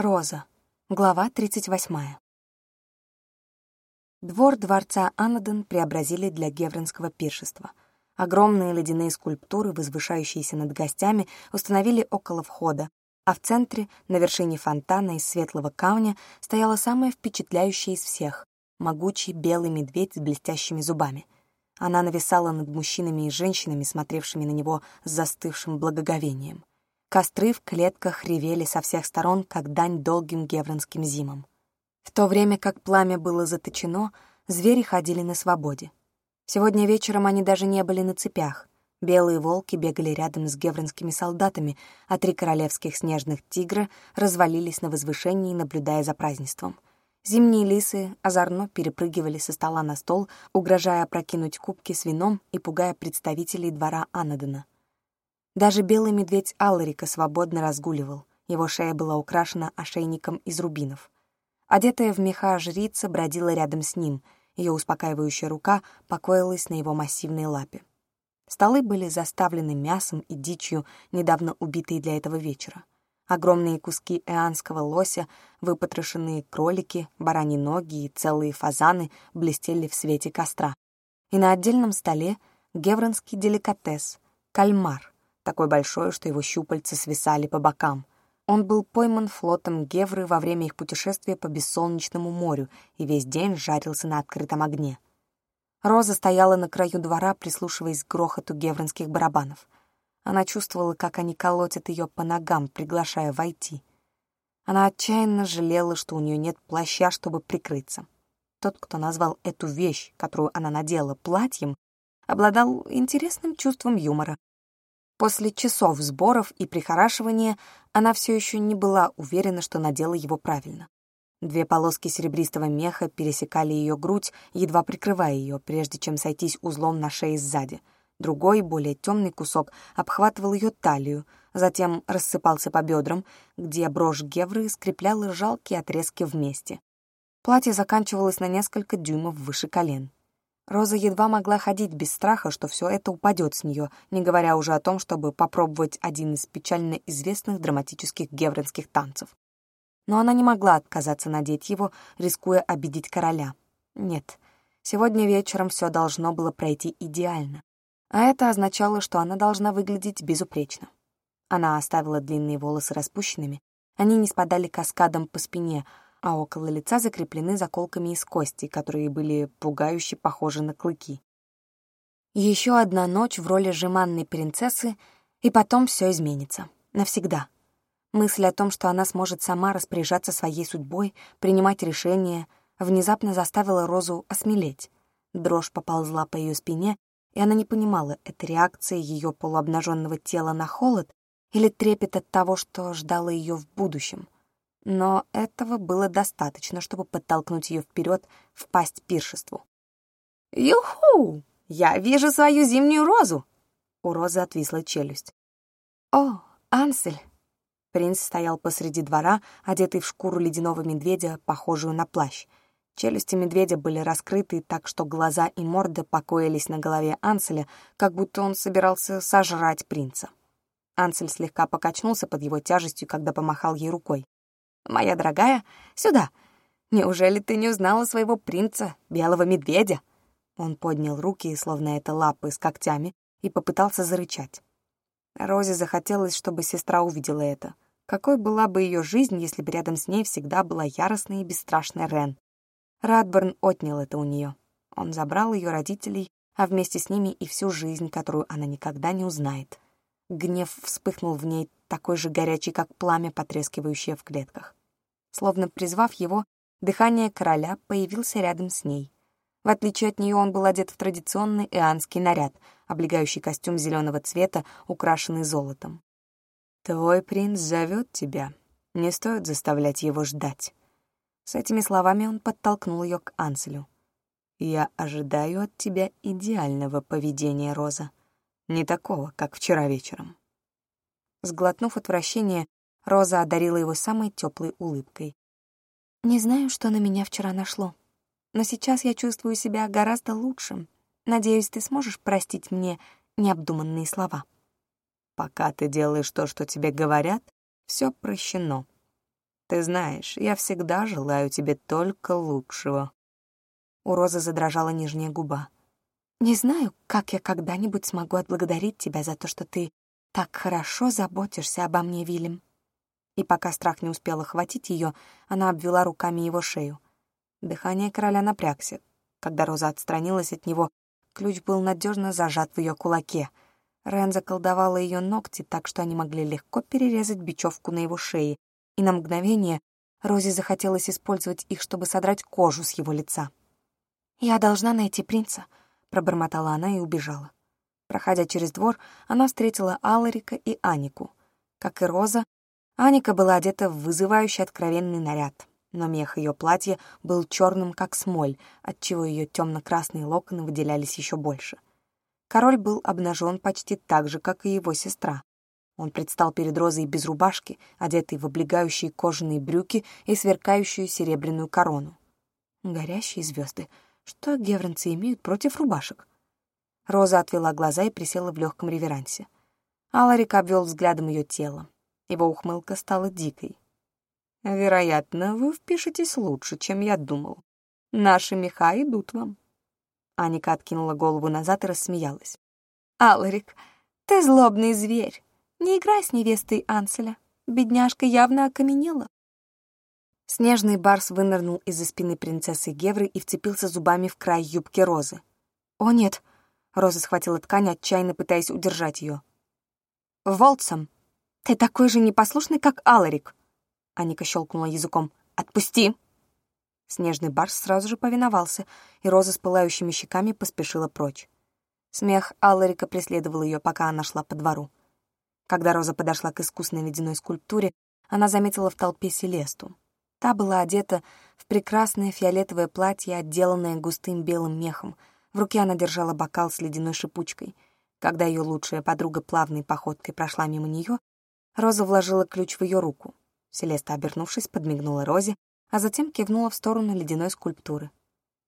Роза. Глава 38. Двор дворца Анаден преобразили для гевронского пиршества. Огромные ледяные скульптуры, возвышающиеся над гостями, установили около входа, а в центре, на вершине фонтана из светлого камня, стояла самая впечатляющая из всех — могучий белый медведь с блестящими зубами. Она нависала над мужчинами и женщинами, смотревшими на него с застывшим благоговением. Костры в клетках ревели со всех сторон, как дань долгим гевронским зимам. В то время как пламя было заточено, звери ходили на свободе. Сегодня вечером они даже не были на цепях. Белые волки бегали рядом с гевронскими солдатами, а три королевских снежных тигра развалились на возвышении, наблюдая за празднеством. Зимние лисы озорно перепрыгивали со стола на стол, угрожая опрокинуть кубки с вином и пугая представителей двора Анадена. Даже белый медведь Алларика свободно разгуливал. Его шея была украшена ошейником из рубинов. Одетая в меха жрица бродила рядом с ним, ее успокаивающая рука покоилась на его массивной лапе. Столы были заставлены мясом и дичью, недавно убитые для этого вечера. Огромные куски эанского лося, выпотрошенные кролики, бараньи ноги и целые фазаны блестели в свете костра. И на отдельном столе гевронский деликатес — кальмар, такой большой, что его щупальца свисали по бокам. Он был пойман флотом Гевры во время их путешествия по бессолнечному морю и весь день жарился на открытом огне. Роза стояла на краю двора, прислушиваясь к грохоту гевронских барабанов. Она чувствовала, как они колотят ее по ногам, приглашая войти. Она отчаянно жалела, что у нее нет плаща, чтобы прикрыться. Тот, кто назвал эту вещь, которую она надела, платьем, обладал интересным чувством юмора. После часов сборов и прихорашивания она все еще не была уверена, что надела его правильно. Две полоски серебристого меха пересекали ее грудь, едва прикрывая ее, прежде чем сойтись узлом на шее сзади. Другой, более темный кусок, обхватывал ее талию, затем рассыпался по бедрам, где брошь Гевры скрепляла жалкие отрезки вместе. Платье заканчивалось на несколько дюймов выше колен. Роза едва могла ходить без страха, что все это упадет с нее, не говоря уже о том, чтобы попробовать один из печально известных драматических гевронских танцев. Но она не могла отказаться надеть его, рискуя обидеть короля. Нет, сегодня вечером все должно было пройти идеально. А это означало, что она должна выглядеть безупречно. Она оставила длинные волосы распущенными, они не спадали каскадом по спине, а около лица закреплены заколками из кости, которые были пугающе похожи на клыки. Еще одна ночь в роли жеманной принцессы, и потом все изменится. Навсегда. Мысль о том, что она сможет сама распоряжаться своей судьбой, принимать решения, внезапно заставила Розу осмелеть. Дрожь поползла по ее спине, и она не понимала, это реакция ее полуобнаженного тела на холод или трепет от того, что ждало ее в будущем — но этого было достаточно, чтобы подтолкнуть ее вперед в пасть пиршеству. «Юху! Я вижу свою зимнюю розу!» У розы отвисла челюсть. «О, Ансель!» Принц стоял посреди двора, одетый в шкуру ледяного медведя, похожую на плащ. Челюсти медведя были раскрыты так, что глаза и морда покоились на голове Анселя, как будто он собирался сожрать принца. Ансель слегка покачнулся под его тяжестью, когда помахал ей рукой. Моя дорогая, сюда. Неужели ты не узнала своего принца, белого медведя?» Он поднял руки, словно это лапы с когтями, и попытался зарычать. Розе захотелось, чтобы сестра увидела это. Какой была бы ее жизнь, если бы рядом с ней всегда была яростная и бесстрашная Рен? Радберн отнял это у нее. Он забрал ее родителей, а вместе с ними и всю жизнь, которую она никогда не узнает. Гнев вспыхнул в ней такой же горячий, как пламя, потрескивающее в клетках. Словно призвав его, дыхание короля появился рядом с ней. В отличие от нее он был одет в традиционный ианский наряд, облегающий костюм зеленого цвета, украшенный золотом. «Твой принц зовет тебя. Не стоит заставлять его ждать». С этими словами он подтолкнул ее к Анселю. «Я ожидаю от тебя идеального поведения, Роза не такого, как вчера вечером. Сглотнув отвращение, Роза одарила его самой теплой улыбкой. «Не знаю, что на меня вчера нашло, но сейчас я чувствую себя гораздо лучше. Надеюсь, ты сможешь простить мне необдуманные слова». «Пока ты делаешь то, что тебе говорят, все прощено». Ты знаешь, я всегда желаю тебе только лучшего». У Розы задрожала нижняя губа. «Не знаю, как я когда-нибудь смогу отблагодарить тебя за то, что ты так хорошо заботишься обо мне, Вильям». И пока страх не успел охватить ее, она обвела руками его шею. Дыхание короля напрягся. Когда Роза отстранилась от него, ключ был надежно зажат в ее кулаке. Рен заколдовала ее ногти так, что они могли легко перерезать бечевку на его шее, и на мгновение Розе захотелось использовать их, чтобы содрать кожу с его лица. «Я должна найти принца», — пробормотала она и убежала. Проходя через двор, она встретила Аларика и Анику. Как и Роза, Аника была одета в вызывающий откровенный наряд но мех ее платья был черным, как смоль, отчего ее темно-красные локоны выделялись еще больше. Король был обнажен почти так же, как и его сестра. Он предстал перед Розой без рубашки, одетый в облегающие кожаные брюки и сверкающую серебряную корону. Горящие звезды. Что гевронцы имеют против рубашек? Роза отвела глаза и присела в легком реверансе. Аларик обвел взглядом ее тело. Его ухмылка стала дикой. Вероятно, вы впишетесь лучше, чем я думал. Наши меха идут вам. Аника откинула голову назад и рассмеялась. «Аларик, ты злобный зверь. Не играй с невестой Анселя. Бедняжка явно окаменела». Снежный барс вынырнул из-за спины принцессы Гевры и вцепился зубами в край юбки Розы. «О, нет!» — Роза схватила ткань, отчаянно пытаясь удержать ее. «Волтсом, ты такой же непослушный, как Аларик!» Аника щелкнула языком. «Отпусти!» Снежный барс сразу же повиновался, и Роза с пылающими щеками поспешила прочь. Смех Алларика преследовал ее, пока она шла по двору. Когда Роза подошла к искусной ледяной скульптуре, она заметила в толпе Селесту. Та была одета в прекрасное фиолетовое платье, отделанное густым белым мехом. В руке она держала бокал с ледяной шипучкой. Когда ее лучшая подруга плавной походкой прошла мимо нее, Роза вложила ключ в ее руку. Селеста, обернувшись, подмигнула Розе, а затем кивнула в сторону ледяной скульптуры.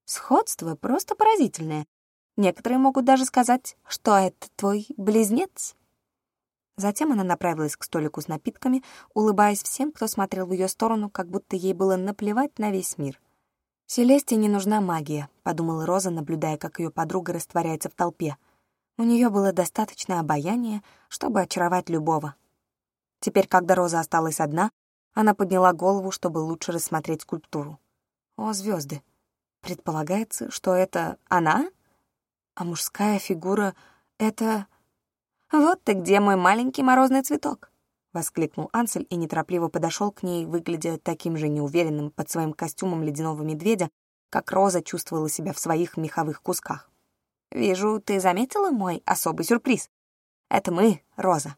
«Сходство просто поразительное. Некоторые могут даже сказать, что это твой близнец». Затем она направилась к столику с напитками, улыбаясь всем, кто смотрел в ее сторону, как будто ей было наплевать на весь мир. «Селесте не нужна магия», — подумала Роза, наблюдая, как ее подруга растворяется в толпе. У нее было достаточно обаяния, чтобы очаровать любого. Теперь, когда Роза осталась одна, она подняла голову, чтобы лучше рассмотреть скульптуру. О, звезды! Предполагается, что это она? А мужская фигура — это... «Вот ты где, мой маленький морозный цветок!» — воскликнул Ансель и неторопливо подошел к ней, выглядя таким же неуверенным под своим костюмом ледяного медведя, как Роза чувствовала себя в своих меховых кусках. «Вижу, ты заметила мой особый сюрприз? Это мы, Роза,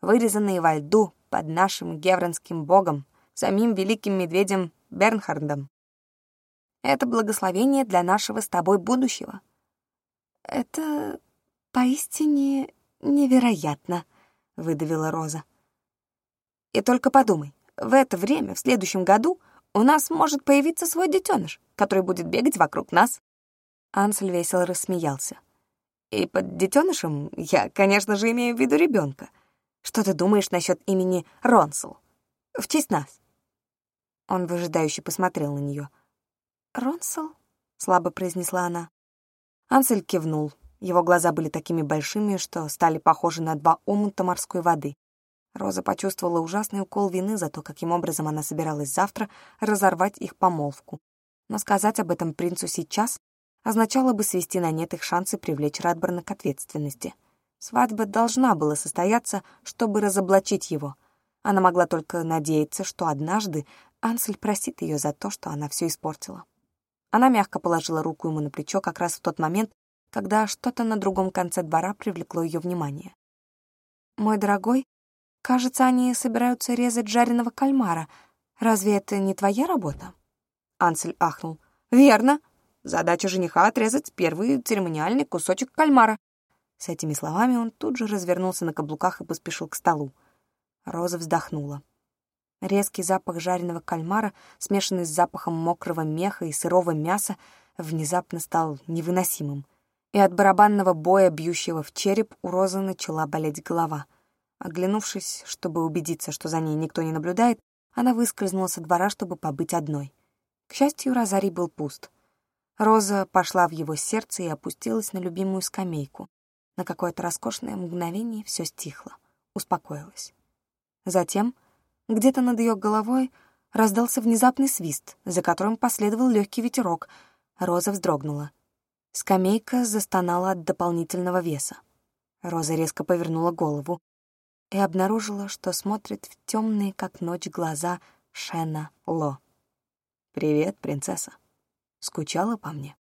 вырезанные во льду под нашим гевронским богом, самим великим медведем Бернхардом. Это благословение для нашего с тобой будущего. Это поистине невероятно, — выдавила Роза. И только подумай, в это время, в следующем году, у нас может появиться свой детеныш, который будет бегать вокруг нас. Ансель весело рассмеялся. И под детенышем я, конечно же, имею в виду ребенка — что ты думаешь насчет имени Ронсел? В честь нас?» Он выжидающе посмотрел на нее. «Ронсел?» — слабо произнесла она. Ансель кивнул. Его глаза были такими большими, что стали похожи на два омута морской воды. Роза почувствовала ужасный укол вины за то, каким образом она собиралась завтра разорвать их помолвку. Но сказать об этом принцу сейчас означало бы свести на нет их шансы привлечь Радберна к ответственности. Свадьба должна была состояться, чтобы разоблачить его. Она могла только надеяться, что однажды Ансель простит ее за то, что она все испортила. Она мягко положила руку ему на плечо как раз в тот момент, когда что-то на другом конце двора привлекло ее внимание. «Мой дорогой, кажется, они собираются резать жареного кальмара. Разве это не твоя работа?» Ансель ахнул. «Верно. Задача жениха — отрезать первый церемониальный кусочек кальмара. С этими словами он тут же развернулся на каблуках и поспешил к столу. Роза вздохнула. Резкий запах жареного кальмара, смешанный с запахом мокрого меха и сырого мяса, внезапно стал невыносимым. И от барабанного боя, бьющего в череп, у Розы начала болеть голова. Оглянувшись, чтобы убедиться, что за ней никто не наблюдает, она выскользнула со двора, чтобы побыть одной. К счастью, розарий был пуст. Роза пошла в его сердце и опустилась на любимую скамейку. На какое-то роскошное мгновение все стихло, успокоилось. Затем, где-то над ее головой, раздался внезапный свист, за которым последовал легкий ветерок. Роза вздрогнула. Скамейка застонала от дополнительного веса. Роза резко повернула голову и обнаружила, что смотрит в темные, как ночь, глаза Шена Ло. «Привет, принцесса. Скучала по мне?»